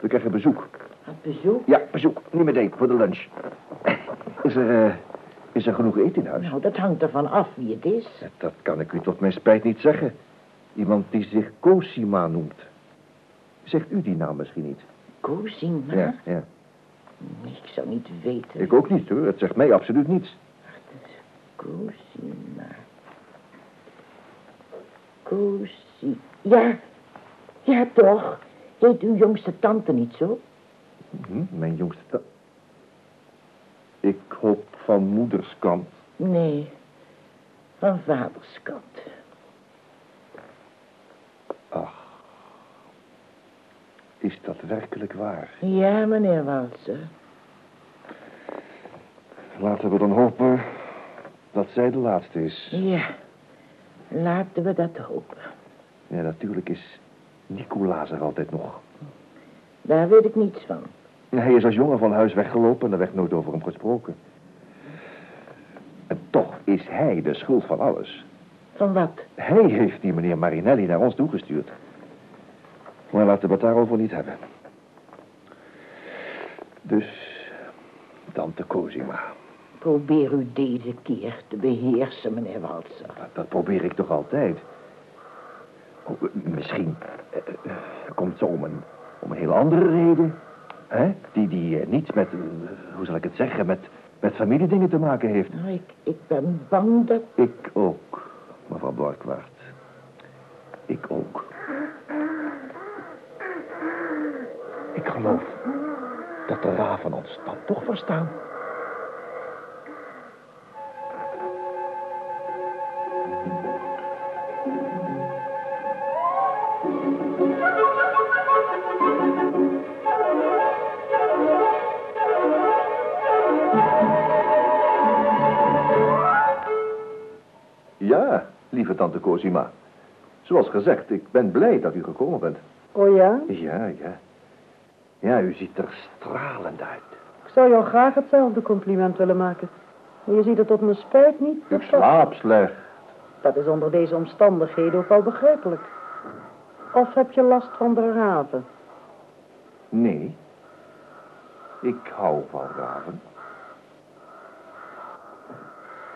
We krijgen bezoek. Bezoek? Ja, bezoek. Nu meteen, voor de lunch. Is er, eh, is er genoeg eten in huis? Nou, dat hangt ervan af wie het is. Dat kan ik u tot mijn spijt niet zeggen. Iemand die zich Cosima noemt. Zegt u die naam misschien niet? Cosima? Ja, ja. Ik zou niet weten. Ik ook niet hoor. Het zegt mij absoluut niets. Cosima. Cosi... Ja, ja toch. Heet uw jongste tante niet zo? Hm, mijn jongste ta- Ik hoop van moederskant. Nee, van vaders kant. Ach. Is dat werkelijk waar? Ja, meneer Walser. Laten we dan hopen dat zij de laatste is. Ja, laten we dat hopen. Ja, natuurlijk is Nicolaas er altijd nog. Daar weet ik niets van. Hij is als jongen van huis weggelopen en er werd nooit over hem gesproken. En toch is hij de schuld van alles. Van wat? Hij heeft die meneer Marinelli naar ons toegestuurd. Maar laten we het daarover niet hebben. Dus, tante Cosima. Probeer u deze keer te beheersen, meneer Walser. Dat, dat probeer ik toch altijd. Misschien eh, eh, komt ze om een, om een heel andere reden. Hè? Die, die eh, niets met, hoe zal ik het zeggen, met, met familiedingen te maken heeft. Nou, ik, ik ben bang dat... Ik ook, mevrouw Borkwaard. Ik ook. Ik geloof dat de raven ons dan toch verstaan. Tante Cosima. Zoals gezegd, ik ben blij dat u gekomen bent. Oh ja? Ja, ja. Ja, u ziet er stralend uit. Ik zou jou graag hetzelfde compliment willen maken. Maar je ziet er tot mijn spijt niet. U slaapt slecht. Dat is onder deze omstandigheden ook wel begrijpelijk. Of heb je last van de raven? Nee. Ik hou van raven.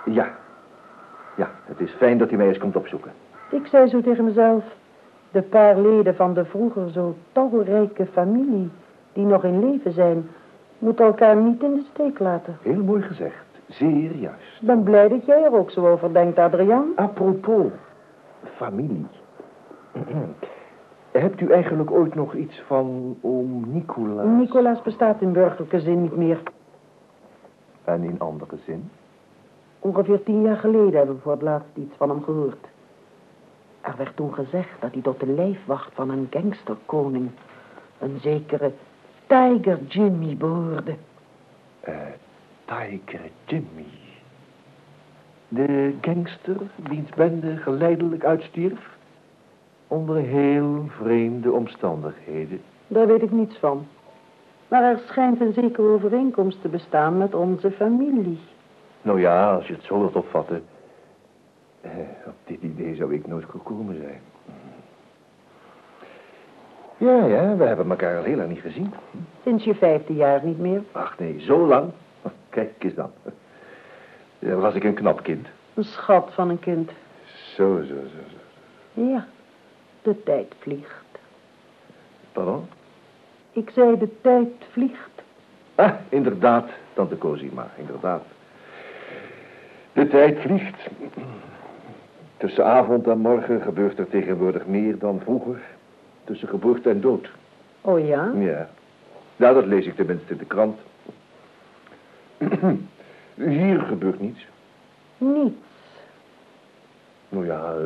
Ja. Is fijn dat u mij eens komt opzoeken. Ik zei zo tegen mezelf. De paar leden van de vroeger zo talrijke familie die nog in leven zijn, moeten elkaar niet in de steek laten. Heel mooi gezegd. Zeer juist. Ik ben blij dat jij er ook zo over denkt, Adriaan. Apropos, familie. Hebt u eigenlijk ooit nog iets van oom Nicolaas? Nicolaas bestaat in burgerlijke zin niet meer. En in andere zin? Ongeveer tien jaar geleden hebben we voor het laatst iets van hem gehoord. Er werd toen gezegd dat hij tot de lijfwacht van een gangsterkoning, een zekere Tiger Jimmy, behoorde. Eh, Tiger Jimmy. De gangster wiens bende geleidelijk uitstierf? Onder heel vreemde omstandigheden. Daar weet ik niets van. Maar er schijnt een zekere overeenkomst te bestaan met onze familie. Nou ja, als je het zo wilt opvatten. Eh, op dit idee zou ik nooit gekomen zijn. Ja, ja, we hebben elkaar al heel lang niet gezien. Sinds je vijfde jaar niet meer. Ach nee, zo lang. Kijk eens dan. Ja, was ik een knap kind. Een schat van een kind. Zo, zo, zo, zo. Ja, de tijd vliegt. Pardon? Ik zei de tijd vliegt. Ah, inderdaad, tante Cosima, inderdaad. De tijd vliegt. Tussen avond en morgen gebeurt er tegenwoordig meer dan vroeger. Tussen geboorte en dood. Oh ja? Ja. Nou, dat lees ik tenminste in de krant. Hier gebeurt niets. Niets. Nou ja, eh,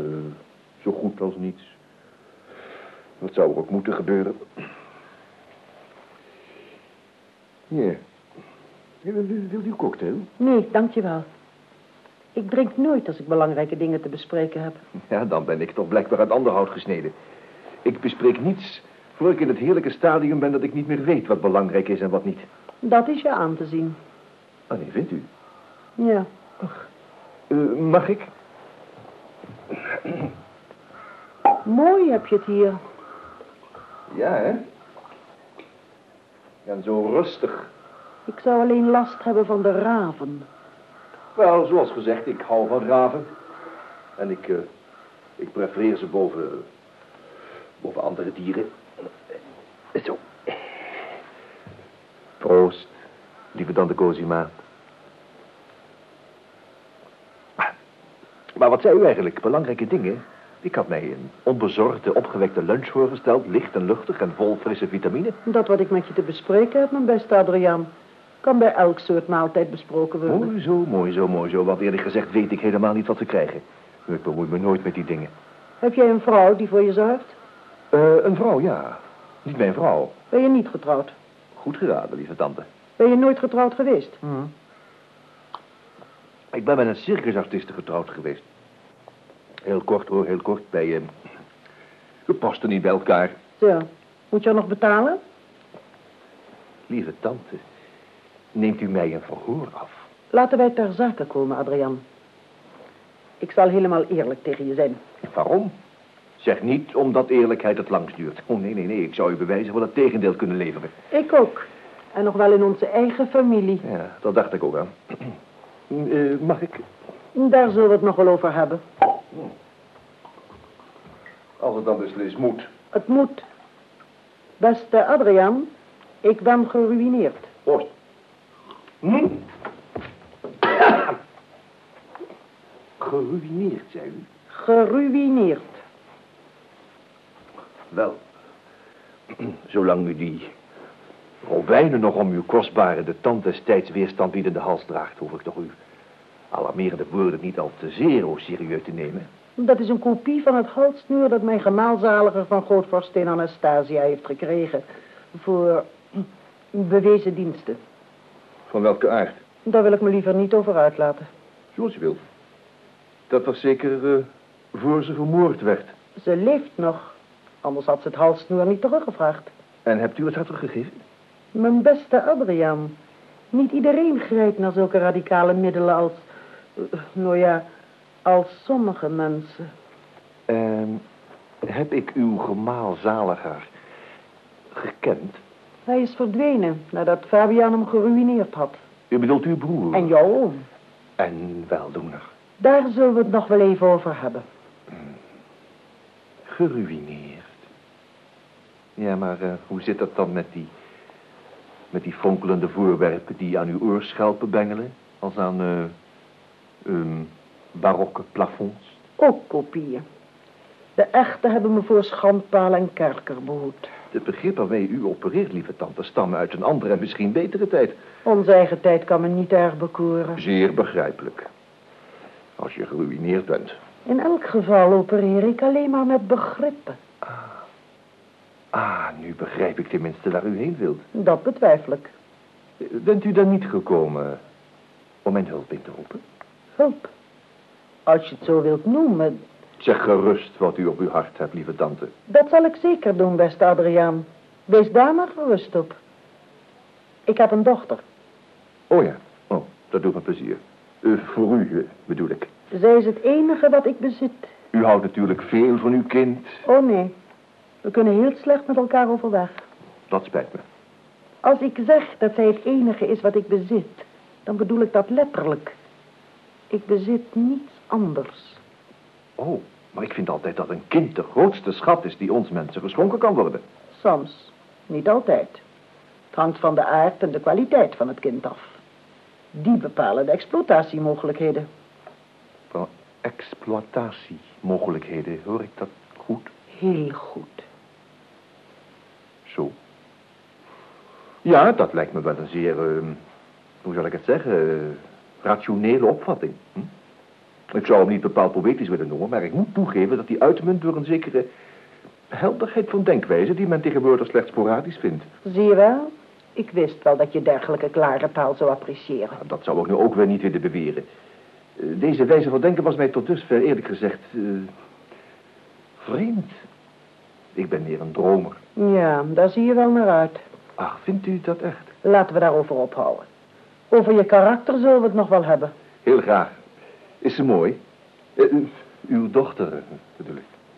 zo goed als niets. Dat zou er ook moeten gebeuren. Ja. Wil u een cocktail? Nee, dankjewel. Ik drink nooit als ik belangrijke dingen te bespreken heb. Ja, dan ben ik toch blijkbaar uit ander hout gesneden. Ik bespreek niets voor ik in het heerlijke stadium ben dat ik niet meer weet wat belangrijk is en wat niet. Dat is je aan te zien. Oh nee, vindt u? Ja. Eh, mag ik? Mooi heb je het hier. Ja, hè? En zo rustig. Ik zou alleen last hebben van de raven. Wel, zoals gezegd, ik hou van raven. En ik, eh, ik prefereer ze boven, boven andere dieren. Zo. Proost, lieve tante Cosima. Maar wat zei u eigenlijk? Belangrijke dingen? Ik had mij een onbezorgde, opgewekte lunch voorgesteld. Licht en luchtig en vol frisse vitamine. Dat wat ik met je te bespreken heb, mijn beste Adriaan, kan bij elk soort maaltijd besproken worden. Mooi zo, mooi zo, mooi zo. Want eerlijk gezegd weet ik helemaal niet wat we krijgen. Ik bemoei me nooit met die dingen. Heb jij een vrouw die voor je zorgt? Eh, een vrouw, ja. Niet mijn vrouw. Ben je niet getrouwd? Goed geraden, lieve tante. Ben je nooit getrouwd geweest? Ik ben met een circusartieste getrouwd geweest. Heel kort hoor, heel kort. Bij, eh, we pasten niet bij elkaar. Zo. Moet je haar nog betalen? Lieve tante, neemt u mij een verhoor af? Laten wij ter zake komen, Adriaan. Ik zal helemaal eerlijk tegen je zijn. Waarom? Zeg niet omdat eerlijkheid het langst duurt. Oh, nee, nee, nee. Ik zou u bewijzen van het tegendeel kunnen leveren. Ik ook. En nog wel in onze eigen familie. Ja, dat dacht ik ook aan. Eh, mag ik? Daar zullen we het nog wel over hebben. Als het dan beslist moet. Het moet. Beste Adriaan, ik ben geruineerd. Proost. Hm? Geruineerd, zei u? Geruineerd. Wel, zolang u die robijnen nog om uw kostbare, de tand destijds weerstand biedende hals draagt, hoef ik toch uw alarmerende woorden niet al te zeer o serieus te nemen. Dat is een kopie van het halssnoer dat mijn gemaalzaliger van grootvorstin Anastasia heeft gekregen. Voor bewezen diensten. Van welke aard? Daar wil ik me liever niet over uitlaten. Zoals u wilt. Dat was zeker eh, voor ze vermoord werd. Ze leeft nog. Anders had ze het halssnoer niet teruggevraagd. En hebt u het haar teruggegeven? Mijn beste Adriaan. Niet iedereen grijpt naar zulke radicale middelen als... eh, nou ja, als sommige mensen. Ehm, heb ik uw gemaal zaliger gekend? Hij is verdwenen nadat Fabian hem geruineerd had. U bedoelt uw broer? En jouw oom. En weldoener. Daar zullen we het nog wel even over hebben. Geruineerd. Ja, maar eh, hoe zit dat dan met die... met die fonkelende voorwerpen die aan uw oorschelpen bengelen? Als aan, ehm, barokke plafonds? Ook kopieën. De echte hebben me voor schandpaal en kerker behoed. Het begrip waarmee u opereert, lieve tante, stammen uit een andere en misschien betere tijd. Onze eigen tijd kan me niet erg bekoren. Zeer begrijpelijk. Als je geruineerd bent. In elk geval opereer ik alleen maar met begrippen. Ah, nu begrijp ik tenminste waar u heen wilt. Dat betwijfel ik. Bent u dan niet gekomen om mijn hulp in te roepen? Hulp. Als je het zo wilt noemen, Zeg gerust wat u op uw hart hebt, lieve tante. dat zal ik zeker doen, beste Adriaan. Wees daar maar gerust op. Ik heb een dochter. Oh ja, oh, dat doet me plezier. Eh, voor u, eh, bedoel ik. Zij is het enige wat ik bezit. U houdt natuurlijk veel van uw kind. Oh nee, we kunnen heel slecht met elkaar overweg. Dat spijt me. Als ik zeg dat zij het enige is wat ik bezit, dan bedoel ik dat letterlijk. Ik bezit niets anders. Oh, maar ik vind altijd dat een kind de grootste schat is die ons mensen geschonken kan worden. Soms, niet altijd. Het hangt van de aard en de kwaliteit van het kind af. Die bepalen de exploitatiemogelijkheden. Van exploitatiemogelijkheden, hoor ik dat goed? Heel goed. Zo. Ja, dat lijkt me wel een zeer, eh, hoe zal ik het zeggen, eh, rationele opvatting. Hm? Ik zou hem niet bepaald poëtisch willen noemen, maar ik moet toegeven dat hij uitmunt door een zekere helderheid van denkwijze die men tegenwoordig slechts sporadisch vindt. Zie je wel? Ik wist wel dat je dergelijke klare taal zou appreciëren. Dat zou ik nu ook weer niet willen beweren. Eh, Deze wijze van denken was mij tot dusver eerlijk gezegd eh, vreemd. Ik ben meer een dromer. Ja, daar zie je wel naar uit. Ach, vindt u dat echt? Laten we daarover ophouden. Over je karakter zullen we het nog wel hebben. Heel graag. Is ze mooi? Eh, uw dochter, eh, bedoel ik.